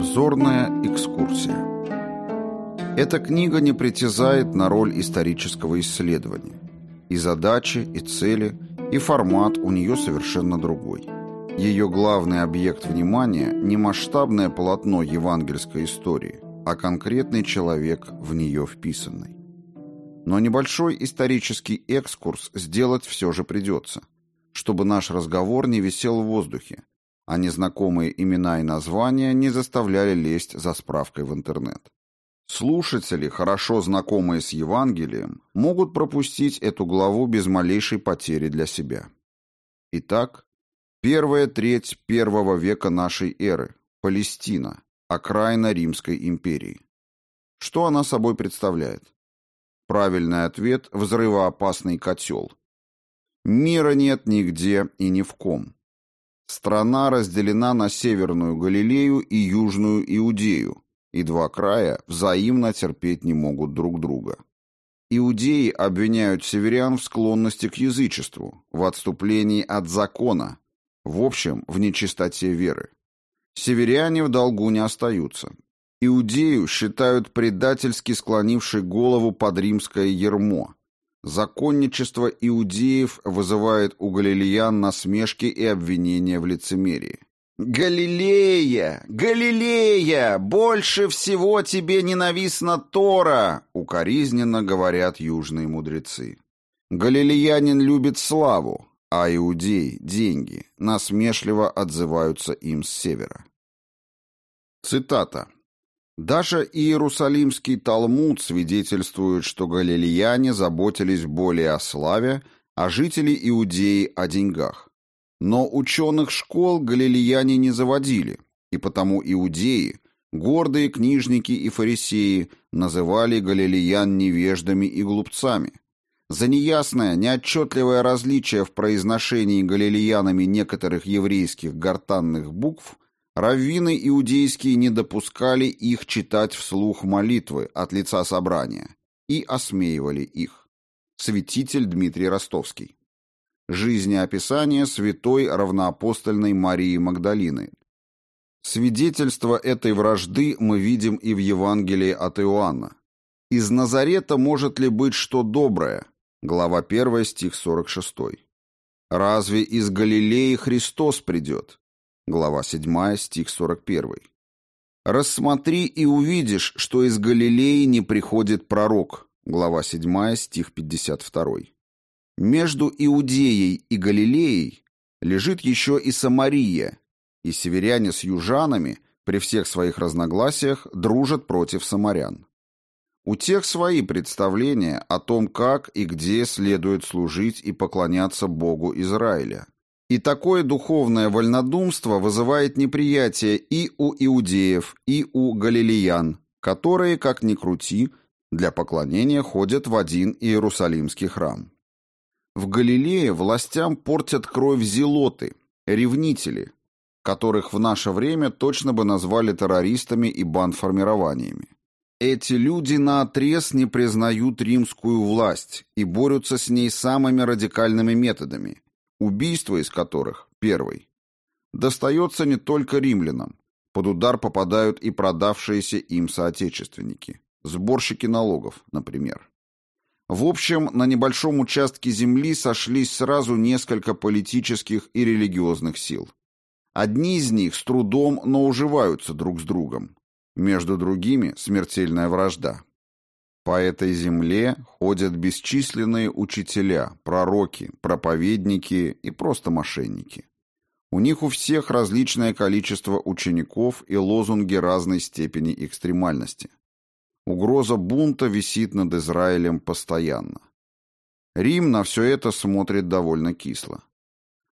Обзорная экскурсия. Эта книга не притязает на роль исторического исследования. И задачи, и цели, и формат у нее совершенно другой. Ее главный объект внимания не масштабное полотно евангельской истории, а конкретный человек, в нее вписанный. Но небольшой исторический экскурс сделать все же придется, чтобы наш разговор не висел в воздухе, а незнакомые имена и названия не заставляли лезть за справкой в интернет. Слушатели, хорошо знакомые с Евангелием, могут пропустить эту главу без малейшей потери для себя. Итак, первая треть первого века нашей эры, Палестина, окраина Римской империи. Что она собой представляет? Правильный ответ – взрывоопасный котел. Мира нет нигде и ни в ком. Страна разделена на Северную Галилею и Южную Иудею, и два края взаимно терпеть не могут друг друга. Иудеи обвиняют северян в склонности к язычеству, в отступлении от закона, в общем, в нечистоте веры. Северяне в долгу не остаются. Иудею считают предательски склонившей голову под римское ермо, Законничество иудеев вызывает у галилеян насмешки и обвинения в лицемерии. «Галилея! Галилея! Больше всего тебе ненавистна Тора!» — укоризненно говорят южные мудрецы. Галилеянин любит славу, а иудей — деньги, насмешливо отзываются им с севера. Цитата. Даже Иерусалимский Талмуд свидетельствует, что галилеяне заботились более о славе, а жители Иудеи о деньгах. Но ученых школ галилеяне не заводили, и потому иудеи, гордые книжники и фарисеи, называли галилеян невеждами и глупцами. За неясное, неотчетливое различие в произношении галилеянами некоторых еврейских гортанных букв Раввины иудейские не допускали их читать вслух молитвы от лица собрания и осмеивали их. Святитель Дмитрий Ростовский. Жизнеописание святой равноапостольной Марии Магдалины. Свидетельство этой вражды мы видим и в Евангелии от Иоанна. «Из Назарета может ли быть что доброе?» Глава 1, стих 46. «Разве из Галилеи Христос придет?» Глава 7, стих 41. «Рассмотри и увидишь, что из Галилеи не приходит пророк». Глава 7, стих 52. Между Иудеей и Галилеей лежит еще и Самария, и северяне с южанами при всех своих разногласиях дружат против самарян. У тех свои представления о том, как и где следует служить и поклоняться Богу Израиля. И такое духовное вольнодумство вызывает неприятие и у иудеев, и у галилеян, которые, как ни крути, для поклонения ходят в один Иерусалимский храм. В Галилее властям портят кровь зелоты, ревнители, которых в наше время точно бы назвали террористами и бандформированиями. Эти люди наотрез не признают римскую власть и борются с ней самыми радикальными методами – убийство из которых, первый, достается не только римлянам, под удар попадают и продавшиеся им соотечественники, сборщики налогов, например. В общем, на небольшом участке земли сошлись сразу несколько политических и религиозных сил. Одни из них с трудом, но уживаются друг с другом. Между другими смертельная вражда. По этой земле ходят бесчисленные учителя, пророки, проповедники и просто мошенники. У них у всех различное количество учеников и лозунги разной степени экстремальности. Угроза бунта висит над Израилем постоянно. Рим на все это смотрит довольно кисло.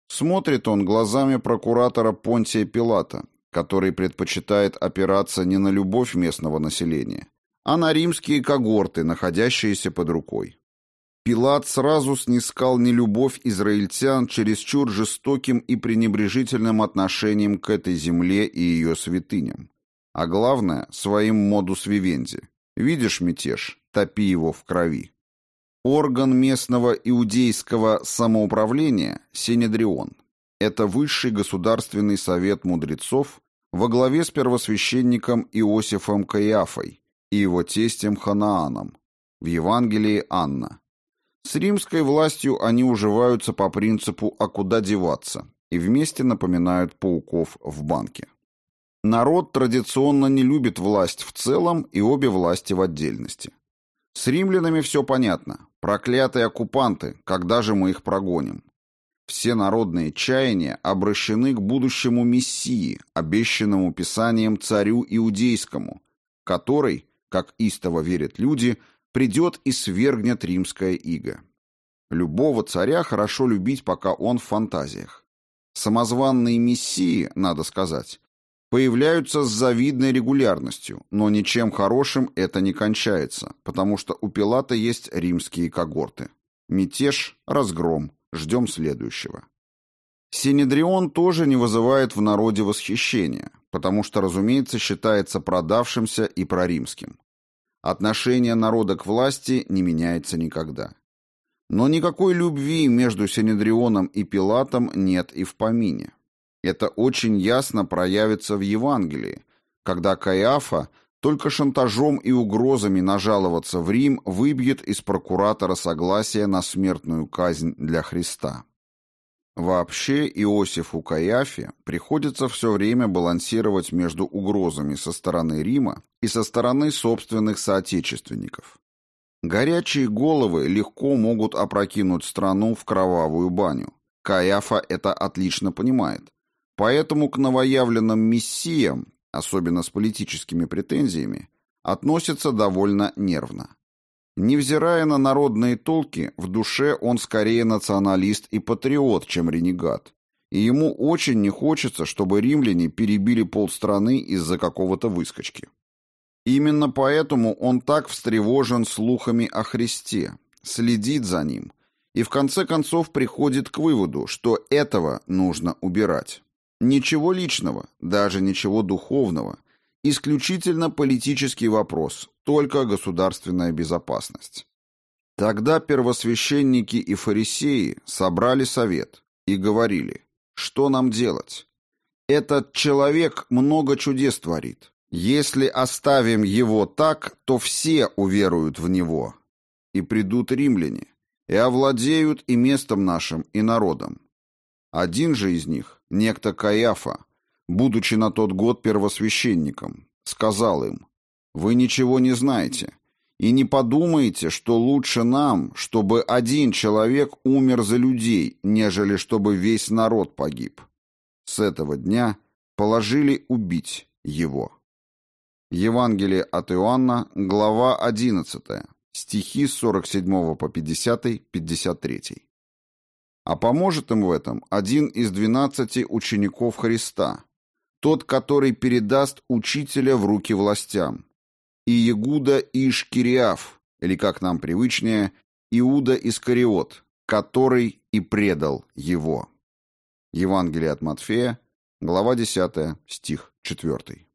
Смотрит он глазами прокуратора Понтия Пилата, который предпочитает опираться не на любовь местного населения, а на римские когорты, находящиеся под рукой. Пилат сразу снискал нелюбовь израильтян чересчур жестоким и пренебрежительным отношением к этой земле и ее святыням. А главное, своим модус вивенди. Видишь мятеж? Топи его в крови. Орган местного иудейского самоуправления – Синедрион. Это высший государственный совет мудрецов, во главе с первосвященником Иосифом Каиафой и его тестем Ханааном, в Евангелии Анна. С римской властью они уживаются по принципу «а куда деваться» и вместе напоминают пауков в банке. Народ традиционно не любит власть в целом и обе власти в отдельности. С римлянами все понятно. Проклятые оккупанты, когда же мы их прогоним? Все народные чаяния обращены к будущему Мессии, обещанному Писанием царю Иудейскому, который, как истово верят люди, придет и свергнет римское иго. Любого царя хорошо любить, пока он в фантазиях. Самозванные мессии, надо сказать, появляются с завидной регулярностью, но ничем хорошим это не кончается, потому что у Пилата есть римские когорты. Мятеж, разгром, ждем следующего. Синедрион тоже не вызывает в народе восхищения, потому что, разумеется, считается продавшимся и проримским. Отношение народа к власти не меняется никогда. Но никакой любви между Синедрионом и Пилатом нет и в помине. Это очень ясно проявится в Евангелии, когда Каиафа только шантажом и угрозами нажаловаться в Рим выбьет из прокуратора согласие на смертную казнь для Христа. Вообще Иосифу Каиафе приходится все время балансировать между угрозами со стороны Рима и со стороны собственных соотечественников. Горячие головы легко могут опрокинуть страну в кровавую баню. Каиафа это отлично понимает. Поэтому к новоявленным мессиям, особенно с политическими претензиями, относится довольно нервно. Невзирая на народные толки, в душе он скорее националист и патриот, чем ренегат. И ему очень не хочется, чтобы римляне перебили полстраны из-за какого-то выскочки. Именно поэтому он так встревожен слухами о Христе, следит за ним и в конце концов приходит к выводу, что этого нужно убирать. Ничего личного, даже ничего духовного. Исключительно политический вопрос, только государственная безопасность. Тогда первосвященники и фарисеи собрали совет и говорили, что нам делать? Этот человек много чудес творит. Если оставим его так, то все уверуют в него. И придут римляне, и овладеют и местом нашим, и народом. Один же из них, некто Каиафа, будучи на тот год первосвященником, сказал им, «Вы ничего не знаете, и не подумайте, что лучше нам, чтобы один человек умер за людей, нежели чтобы весь народ погиб». С этого дня положили убить его. Евангелие от Иоанна, глава 11, стихи с 47 по 50, 53. А поможет им в этом один из двенадцати учеников Христа, тот, который передаст учителя в руки властям, и Игуда Ишкириаф, или, как нам привычнее, Иуда Искариот, который и предал его. Евангелие от Матфея, глава 10, стих 4.